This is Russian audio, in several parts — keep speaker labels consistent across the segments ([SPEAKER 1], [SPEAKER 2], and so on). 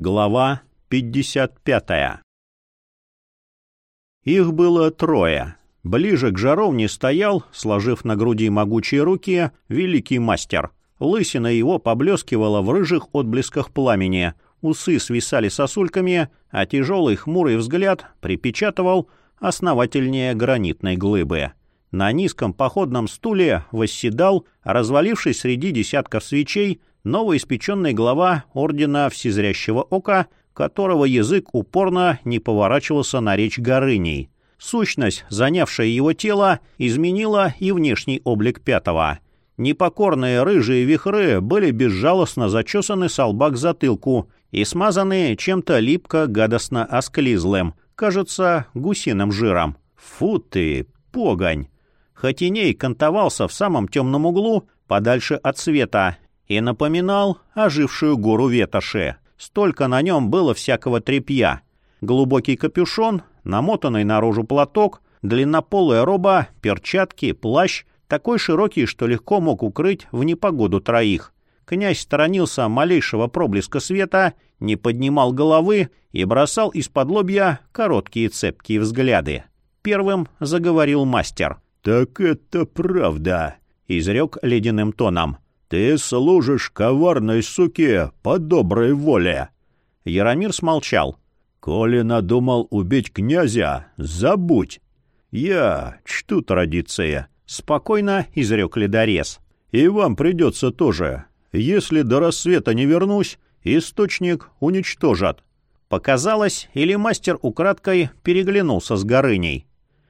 [SPEAKER 1] Глава 55 Их было трое. Ближе к жаровне стоял, сложив на груди могучие руки, великий мастер. Лысина его поблескивала в рыжих отблесках пламени, усы свисали сосульками, а тяжелый хмурый взгляд припечатывал основательнее гранитной глыбы. На низком походном стуле восседал, развалившись среди десятков свечей, новоиспеченный глава Ордена Всезрящего Ока, которого язык упорно не поворачивался на речь Горыней. Сущность, занявшая его тело, изменила и внешний облик пятого. Непокорные рыжие вихры были безжалостно зачесаны с лба к затылку и смазаны чем-то липко-гадостно осклизлым, кажется, гусиным жиром. Фу ты, погонь! Хотиней кантовался в самом темном углу, подальше от света, и напоминал ожившую гору ветоши. Столько на нем было всякого тряпья. Глубокий капюшон, намотанный наружу платок, длиннополая роба, перчатки, плащ, такой широкий, что легко мог укрыть в непогоду троих. Князь сторонился малейшего проблеска света, не поднимал головы и бросал из-под лобья короткие цепкие взгляды. Первым заговорил мастер.
[SPEAKER 2] «Так это правда», — изрек ледяным тоном. «Ты служишь коварной суке по доброй воле».
[SPEAKER 1] Яромир смолчал.
[SPEAKER 2] «Коли надумал убить князя, забудь. Я чту традиции», —
[SPEAKER 1] спокойно изрек ледорез.
[SPEAKER 2] «И вам придется тоже. Если до рассвета не вернусь, источник уничтожат».
[SPEAKER 1] Показалось, или мастер украдкой переглянулся с Горыней.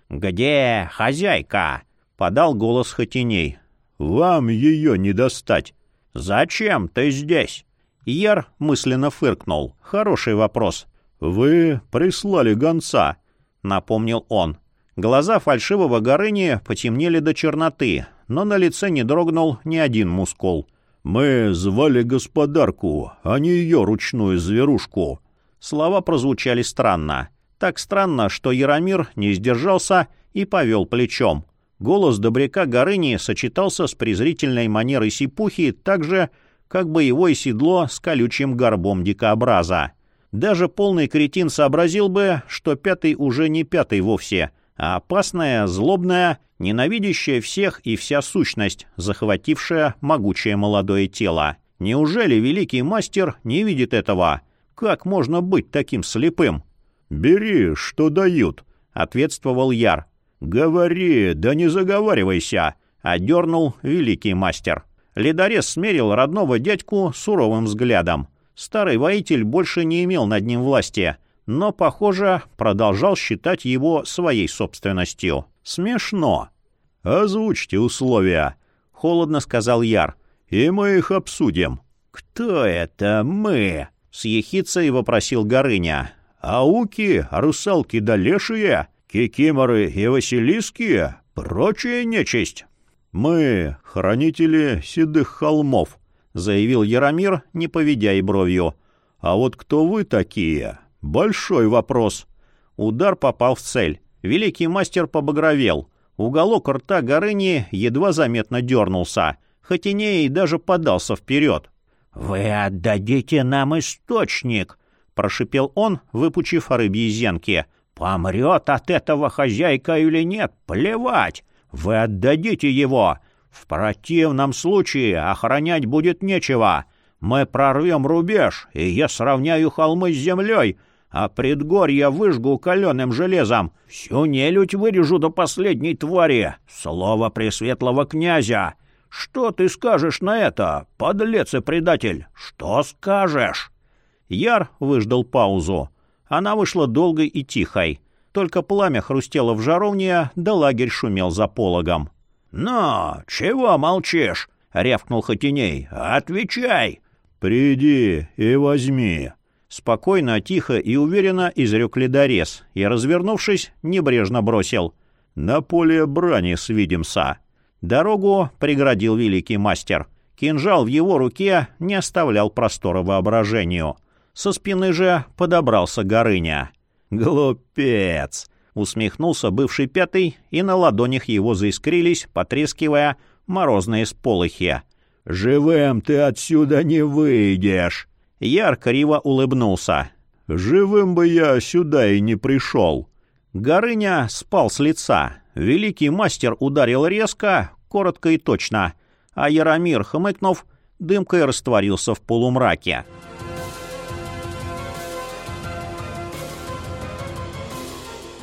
[SPEAKER 1] «Где хозяйка?» — подал голос Хотиней.
[SPEAKER 2] «Вам ее не достать».
[SPEAKER 1] «Зачем ты здесь?» Яр мысленно фыркнул. «Хороший вопрос».
[SPEAKER 2] «Вы прислали гонца», —
[SPEAKER 1] напомнил он. Глаза фальшивого Горыни потемнели до черноты, но на лице не дрогнул ни один мускул.
[SPEAKER 2] «Мы звали господарку, а не ее ручную зверушку».
[SPEAKER 1] Слова прозвучали странно. Так странно, что Яромир не сдержался и повел плечом. Голос добряка Горыни сочетался с презрительной манерой сипухи так же, как боевое седло с колючим горбом дикообраза. Даже полный кретин сообразил бы, что пятый уже не пятый вовсе, а опасная, злобная, ненавидящая всех и вся сущность, захватившая могучее молодое тело. Неужели великий мастер не видит этого? Как можно быть таким слепым?
[SPEAKER 2] «Бери, что дают», —
[SPEAKER 1] ответствовал Яр.
[SPEAKER 2] «Говори, да не заговаривайся!»
[SPEAKER 1] — одернул великий мастер. Ледорез смерил родного дядьку суровым взглядом. Старый воитель больше не имел над ним власти, но, похоже, продолжал считать его своей собственностью. Смешно.
[SPEAKER 2] «Озвучьте условия», — холодно сказал Яр, — «и мы их обсудим».
[SPEAKER 1] «Кто это мы?» — с ехицей вопросил Горыня.
[SPEAKER 2] «Ауки, русалки да лешие?» Кикиморы и Василиски — прочая нечисть. Мы — хранители седых холмов, — заявил Яромир, не поведя и бровью. А вот кто вы такие? Большой вопрос.
[SPEAKER 1] Удар попал в цель. Великий мастер побагровел. Уголок рта Горыни едва заметно дернулся. Хотиней даже подался вперед. «Вы отдадите нам источник!» — прошипел он, выпучив рыбьи зенки — Помрет от этого хозяйка или нет, плевать. Вы отдадите его. В противном случае охранять будет нечего. Мы прорвем рубеж, и я сравняю холмы с землей, а предгорье выжгу каленым железом. Всю нелюдь вырежу до последней твари. Слово пресветлого князя. Что ты скажешь на это, подлец и предатель? Что скажешь?» Яр выждал паузу. Она вышла долгой и тихой. Только пламя хрустело в жаровне, да лагерь шумел за пологом.
[SPEAKER 3] «Но, чего молчишь?» — рявкнул Хотиней. «Отвечай!»
[SPEAKER 2] «Приди и возьми!»
[SPEAKER 1] Спокойно, тихо и уверенно изрек ледорез и, развернувшись, небрежно бросил. «На поле брани свидимся!» Дорогу преградил великий мастер. Кинжал в его руке не оставлял простора воображению — со спины же подобрался Горыня. «Глупец!» — усмехнулся бывший пятый, и на ладонях его заискрились, потрескивая, морозные сполохи.
[SPEAKER 2] «Живым ты отсюда не выйдешь!»
[SPEAKER 1] Яр криво улыбнулся.
[SPEAKER 2] «Живым бы я сюда и не пришел».
[SPEAKER 1] Горыня спал с лица. Великий мастер ударил резко, коротко и точно, а Яромир, хмыкнув, дымкой растворился в полумраке.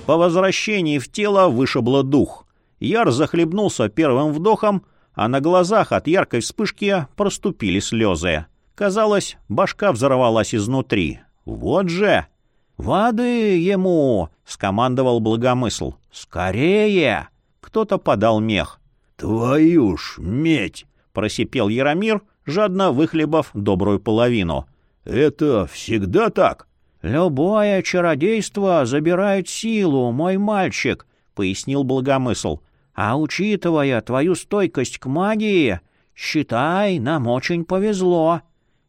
[SPEAKER 1] По возвращении в тело вышибло дух. Яр захлебнулся первым вдохом, а на глазах от яркой вспышки проступили слезы. Казалось, башка взорвалась изнутри. «Вот же!» «Воды ему!» — скомандовал благомысл. «Скорее!» Кто-то подал мех.
[SPEAKER 2] «Твою ж медь!»
[SPEAKER 1] — просипел Яромир, жадно выхлебав добрую половину.
[SPEAKER 2] «Это всегда так?»
[SPEAKER 1] «Любое чародейство забирает силу, мой мальчик», — пояснил Благомысл. «А учитывая твою стойкость к магии, считай, нам очень повезло».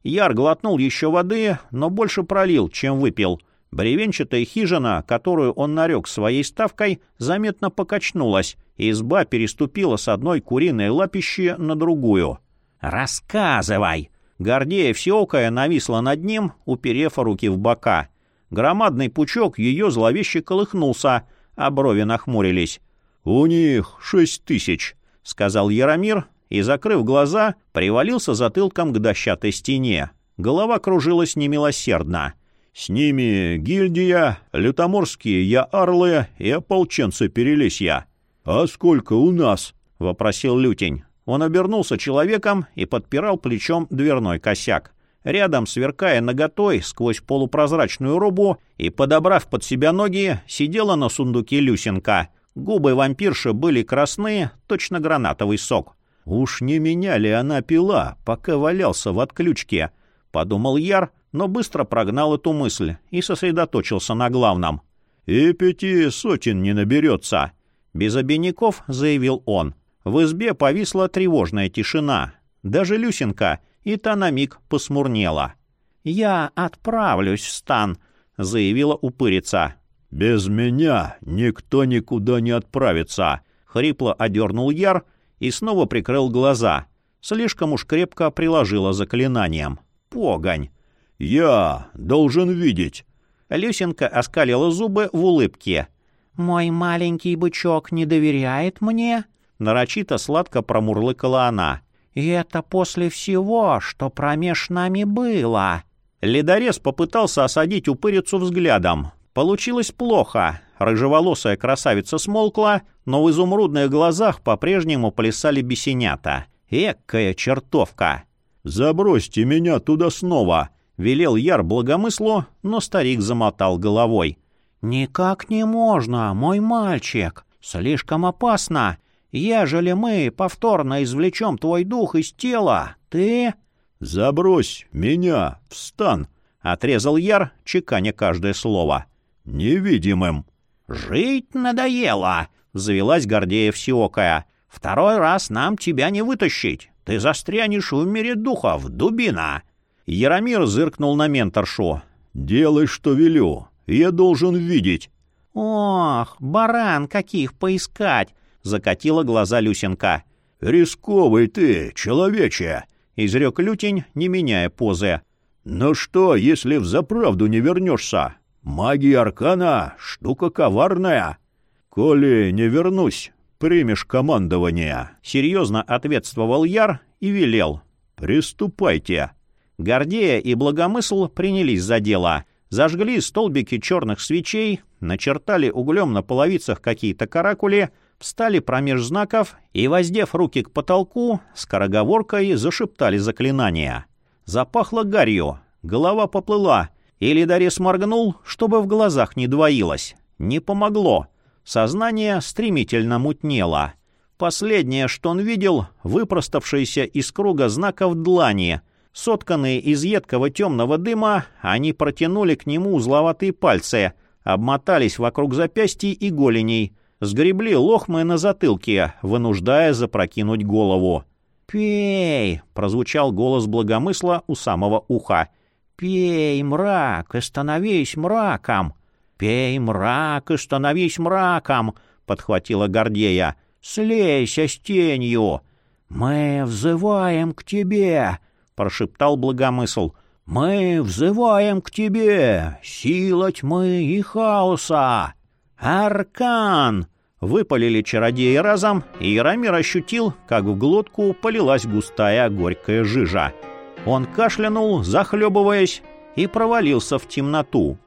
[SPEAKER 1] Яр глотнул еще воды, но больше пролил, чем выпил. Бревенчатая хижина, которую он нарек своей ставкой, заметно покачнулась, и изба переступила с одной куриной лапищи на другую. «Рассказывай!» Гордея всеокая нависла над ним, уперев руки в бока. Громадный пучок ее зловеще колыхнулся, а брови нахмурились.
[SPEAKER 2] «У них шесть тысяч», — сказал Яромир, и, закрыв глаза, привалился затылком к дощатой стене. Голова кружилась немилосердно. «С ними гильдия, лютоморские я-арлы и ополченцы Перелесья». «А сколько у нас?» — вопросил Лютень. Он обернулся человеком и подпирал плечом дверной косяк. Рядом, сверкая наготой сквозь полупрозрачную робу и подобрав под себя ноги, сидела на сундуке Люсенка. Губы вампирши были красные, точно гранатовый сок. «Уж не меня ли она пила, пока валялся в отключке?» — подумал Яр, но быстро прогнал эту мысль и сосредоточился на главном. «И пяти сотен не наберется», — без обиняков заявил он. В избе повисла тревожная тишина. Даже Люсенка, и та на миг посмурнела. «Я отправлюсь в стан», — заявила упырица. «Без меня никто никуда не отправится», — хрипло одернул Яр и снова прикрыл глаза. Слишком уж крепко приложила заклинанием. «Погонь!» «Я должен видеть!» Люсенка оскалила зубы в улыбке. «Мой маленький бычок не доверяет мне?» Нарочито сладко промурлыкала она. «И это после всего, что промеж нами было». Ледорез попытался осадить упырицу взглядом. Получилось плохо. Рыжеволосая красавица смолкла, но в изумрудных глазах по-прежнему плясали бесенята. Экая чертовка! «Забросьте меня туда снова!» — велел Яр благомыслу, но старик замотал головой. «Никак не можно, мой мальчик. Слишком опасно. Ежели мы повторно извлечем твой дух из тела, ты...» «Забрось меня в стан!» — отрезал Яр, чеканя каждое слово. «Невидимым!» «Жить надоело!» — завелась Гордея Всеокая. «Второй раз нам тебя не вытащить. Ты застрянешь в мире духов, дубина!» Яромир зыркнул на менторшу. «Делай, что велю. Я должен видеть». «Ох, баран каких поискать!» Закатила глаза Люсенка. «Рисковый ты, человече!» — изрек Лютень, не меняя позы. «Но что, если взаправду не вернешься? Магия Аркана — штука коварная. Коли не вернусь, примешь командование», — серьезно ответствовал Яр и велел. «Приступайте». Гордея и Благомысл принялись за дело. Зажгли столбики черных свечей, начертали углем на половицах какие-то каракули — встали промеж знаков и, воздев руки к потолку, скороговоркой зашептали заклинания. Запахло гарью, голова поплыла, и Лидарис моргнул, чтобы в глазах не двоилось. Не помогло. Сознание стремительно мутнело. Последнее, что он видел, выпроставшиеся из круга знаков длани. Сотканные из едкого темного дыма, они протянули к нему узловатые пальцы, обмотались вокруг запястий и голеней — сгребли лохмы на затылке, вынуждая запрокинуть голову. «Пей!» — прозвучал голос благомысла у самого уха. «Пей, мрак, и становись мраком!» «Пей, мрак, и становись мраком!» — подхватила Гордея. «Слейся с тенью!» «Мы взываем к тебе!» — прошептал благомысл.
[SPEAKER 3] Мы взываем к тебе, сила тьмы и хаоса! Аркан!»
[SPEAKER 1] Выпалили чародеи разом, и Яромир ощутил, как в глотку полилась густая горькая жижа. Он кашлянул, захлебываясь, и провалился в темноту.